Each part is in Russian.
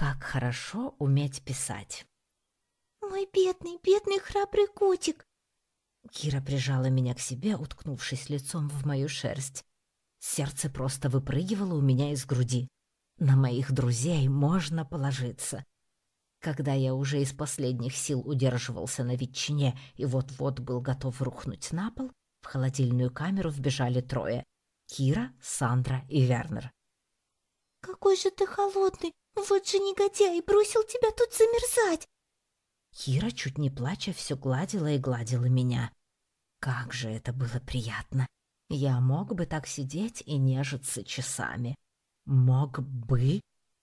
Как хорошо уметь писать. «Мой бедный, бедный храбрый котик!» Кира прижала меня к себе, уткнувшись лицом в мою шерсть. Сердце просто выпрыгивало у меня из груди. На моих друзей можно положиться. Когда я уже из последних сил удерживался на ветчине и вот-вот был готов рухнуть на пол, в холодильную камеру вбежали трое — Кира, Сандра и Вернер. «Какой же ты холодный! Вот же негодяй! Бросил тебя тут замерзать!» Кира, чуть не плача, все гладила и гладила меня. Как же это было приятно! Я мог бы так сидеть и нежиться часами. Мог бы...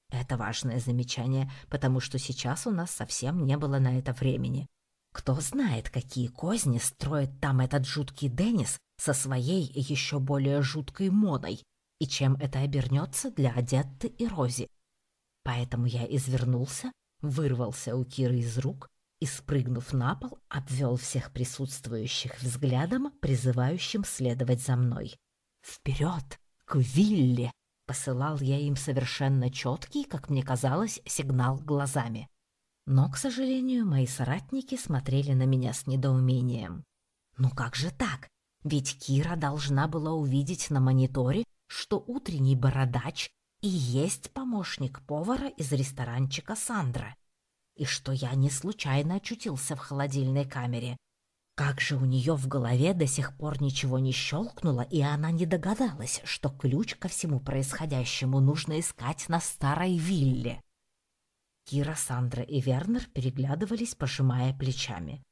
Это важное замечание, потому что сейчас у нас совсем не было на это времени. Кто знает, какие козни строит там этот жуткий Деннис со своей еще более жуткой Моной, и чем это обернется для Адетты и Рози. Поэтому я извернулся, вырвался у Киры из рук и, спрыгнув на пол, обвел всех присутствующих взглядом, призывающим следовать за мной. «Вперед! К Вилле!» — посылал я им совершенно четкий, как мне казалось, сигнал глазами. Но, к сожалению, мои соратники смотрели на меня с недоумением. «Ну как же так? Ведь Кира должна была увидеть на мониторе, что утренний бородач и есть помощник повара из ресторанчика Сандра, и что я не случайно очутился в холодильной камере. Как же у нее в голове до сих пор ничего не щелкнуло, и она не догадалась, что ключ ко всему происходящему нужно искать на старой вилле. Кира, Сандра и Вернер переглядывались, пожимая плечами.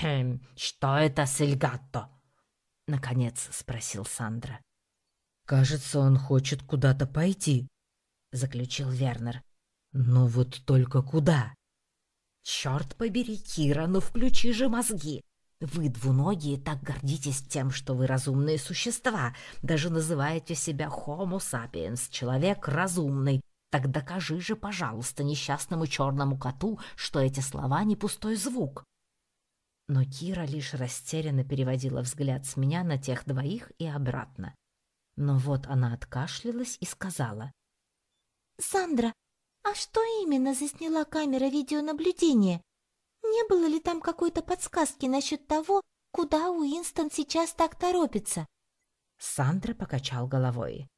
«Хм, что это с Эльгатто?» — наконец спросил Сандра. «Кажется, он хочет куда-то пойти», — заключил Вернер. «Но вот только куда?» «Черт побери, Кира, ну включи же мозги! Вы, двуногие, так гордитесь тем, что вы разумные существа, даже называете себя Homo sapiens, человек разумный. Так докажи же, пожалуйста, несчастному черному коту, что эти слова не пустой звук». Но Кира лишь растерянно переводила взгляд с меня на тех двоих и обратно. Но вот она откашлялась и сказала. «Сандра, а что именно засняла камера видеонаблюдения? Не было ли там какой-то подсказки насчет того, куда Уинстон сейчас так торопится?» Сандра покачал головой.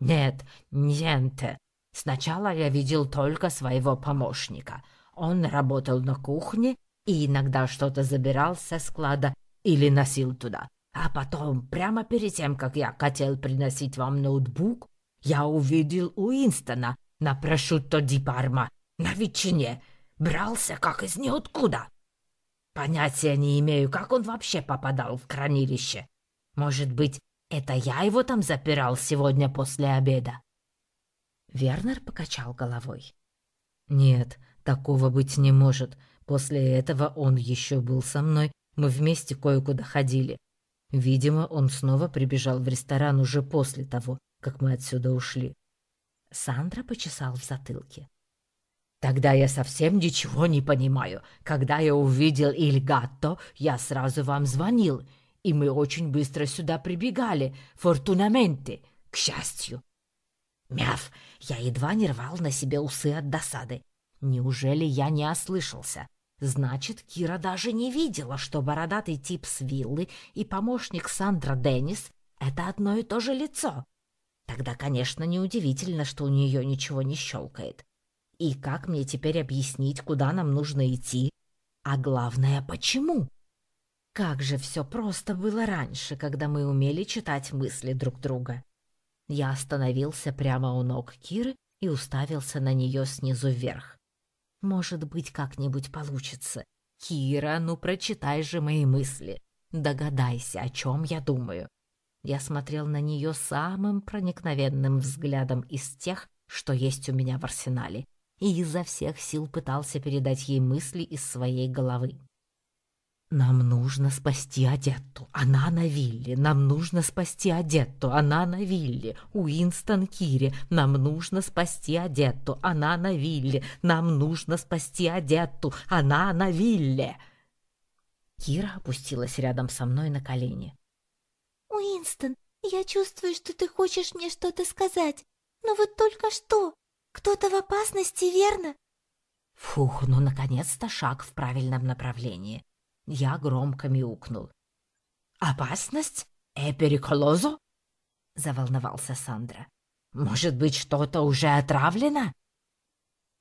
«Нет, нет. Сначала я видел только своего помощника. Он работал на кухне и иногда что-то забирал со склада или носил туда. А потом, прямо перед тем, как я хотел приносить вам ноутбук, я увидел Уинстона на прошутто ди Парма, на ветчине. Брался как из ниоткуда. Понятия не имею, как он вообще попадал в хранилище. Может быть, это я его там запирал сегодня после обеда?» Вернер покачал головой. «Нет, такого быть не может. После этого он еще был со мной. Мы вместе кое-куда ходили. Видимо, он снова прибежал в ресторан уже после того, как мы отсюда ушли. Сандра почесал в затылке. Тогда я совсем ничего не понимаю. Когда я увидел Ильгатто, я сразу вам звонил, и мы очень быстро сюда прибегали, фортунаменте, к счастью. Мяв, я едва не рвал на себе усы от досады. Неужели я не ослышался? Значит, Кира даже не видела, что бородатый тип с виллы и помощник Сандра Деннис — это одно и то же лицо. Тогда, конечно, неудивительно, что у нее ничего не щелкает. И как мне теперь объяснить, куда нам нужно идти? А главное, почему? Как же все просто было раньше, когда мы умели читать мысли друг друга. Я остановился прямо у ног Киры и уставился на нее снизу вверх. Может быть, как-нибудь получится. Кира, ну прочитай же мои мысли. Догадайся, о чем я думаю. Я смотрел на нее самым проникновенным взглядом из тех, что есть у меня в арсенале, и изо всех сил пытался передать ей мысли из своей головы. Нам нужно спасти Адетту. Она на вилле. Нам нужно спасти Адетту. Она на вилле. Уинстон Кири. Нам нужно спасти Адетту. Она на вилле. Нам нужно спасти Адетту. Она на вилле. Кира опустилась рядом со мной на колени. «Уинстон, я чувствую, что ты хочешь мне что-то сказать. Но вот только что!» Кто-то в опасности, верно? Фух, ну наконец-то шаг в правильном направлении. Я громко мяукнул. «Опасность? Эпериколозо?» — заволновался Сандра. «Может быть, что-то уже отравлено?»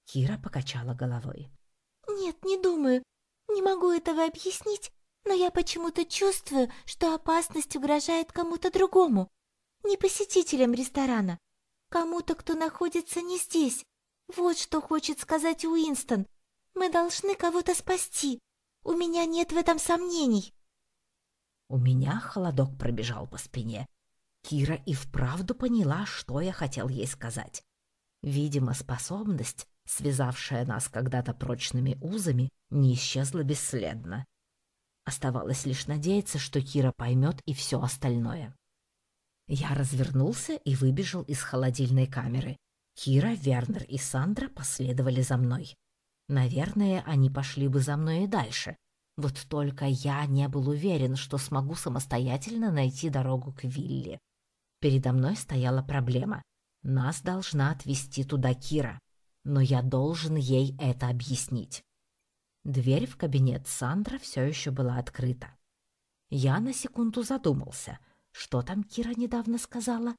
Кира покачала головой. «Нет, не думаю. Не могу этого объяснить, но я почему-то чувствую, что опасность угрожает кому-то другому. Не посетителям ресторана. Кому-то, кто находится не здесь. Вот что хочет сказать Уинстон. Мы должны кого-то спасти. У меня нет в этом сомнений. У меня холодок пробежал по спине. Кира и вправду поняла, что я хотел ей сказать. Видимо, способность, связавшая нас когда-то прочными узами, не исчезла бесследно. Оставалось лишь надеяться, что Кира поймет и все остальное. Я развернулся и выбежал из холодильной камеры. Кира, Вернер и Сандра последовали за мной. Наверное, они пошли бы за мной и дальше. Вот только я не был уверен, что смогу самостоятельно найти дорогу к вилле. Передо мной стояла проблема. Нас должна отвезти туда Кира, но я должен ей это объяснить. Дверь в кабинет Сандра все еще была открыта. Я на секунду задумался, что там Кира недавно сказала.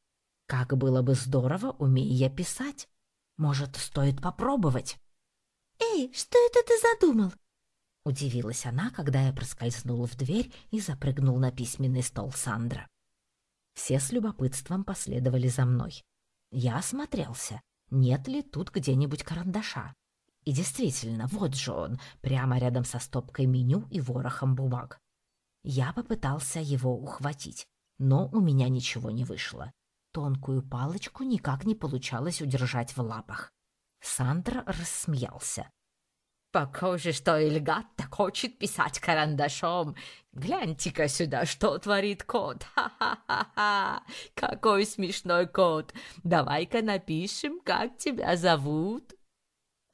Как было бы здорово, умея писать. Может, стоит попробовать? «Эй, что это ты задумал?» Удивилась она, когда я проскользнул в дверь и запрыгнул на письменный стол Сандра. Все с любопытством последовали за мной. Я осмотрелся, нет ли тут где-нибудь карандаша. И действительно, вот же он, прямо рядом со стопкой меню и ворохом бумаг. Я попытался его ухватить, но у меня ничего не вышло. Тонкую палочку никак не получалось удержать в лапах. Сандра рассмеялся. «Похоже, что Ильгат так хочет писать карандашом. Гляньте-ка сюда, что творит кот. Ха-ха-ха-ха! Какой смешной кот! Давай-ка напишем, как тебя зовут».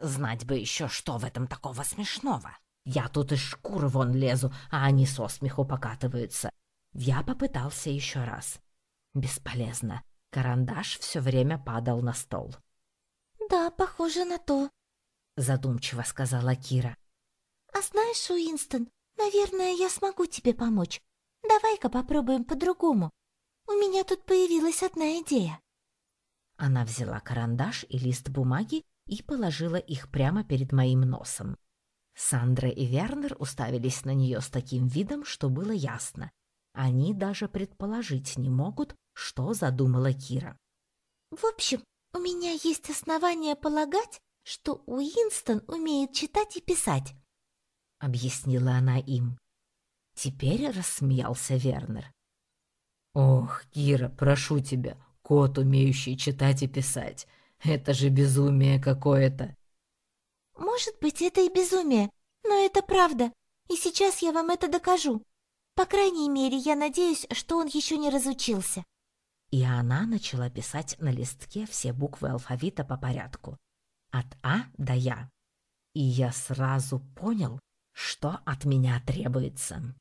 Знать бы еще, что в этом такого смешного. Я тут из шкуры вон лезу, а они со смеху покатываются. Я попытался еще раз. Бесполезно. Карандаш все время падал на стол. «Да, похоже на то», — задумчиво сказала Кира. «А знаешь, Уинстон, наверное, я смогу тебе помочь. Давай-ка попробуем по-другому. У меня тут появилась одна идея». Она взяла карандаш и лист бумаги и положила их прямо перед моим носом. Сандра и Вернер уставились на нее с таким видом, что было ясно. Они даже предположить не могут, что задумала Кира. «В общем, у меня есть основания полагать, что Уинстон умеет читать и писать», — объяснила она им. Теперь рассмеялся Вернер. «Ох, Кира, прошу тебя, кот, умеющий читать и писать, это же безумие какое-то!» «Может быть, это и безумие, но это правда, и сейчас я вам это докажу. По крайней мере, я надеюсь, что он еще не разучился». И она начала писать на листке все буквы алфавита по порядку. От А до Я. И я сразу понял, что от меня требуется.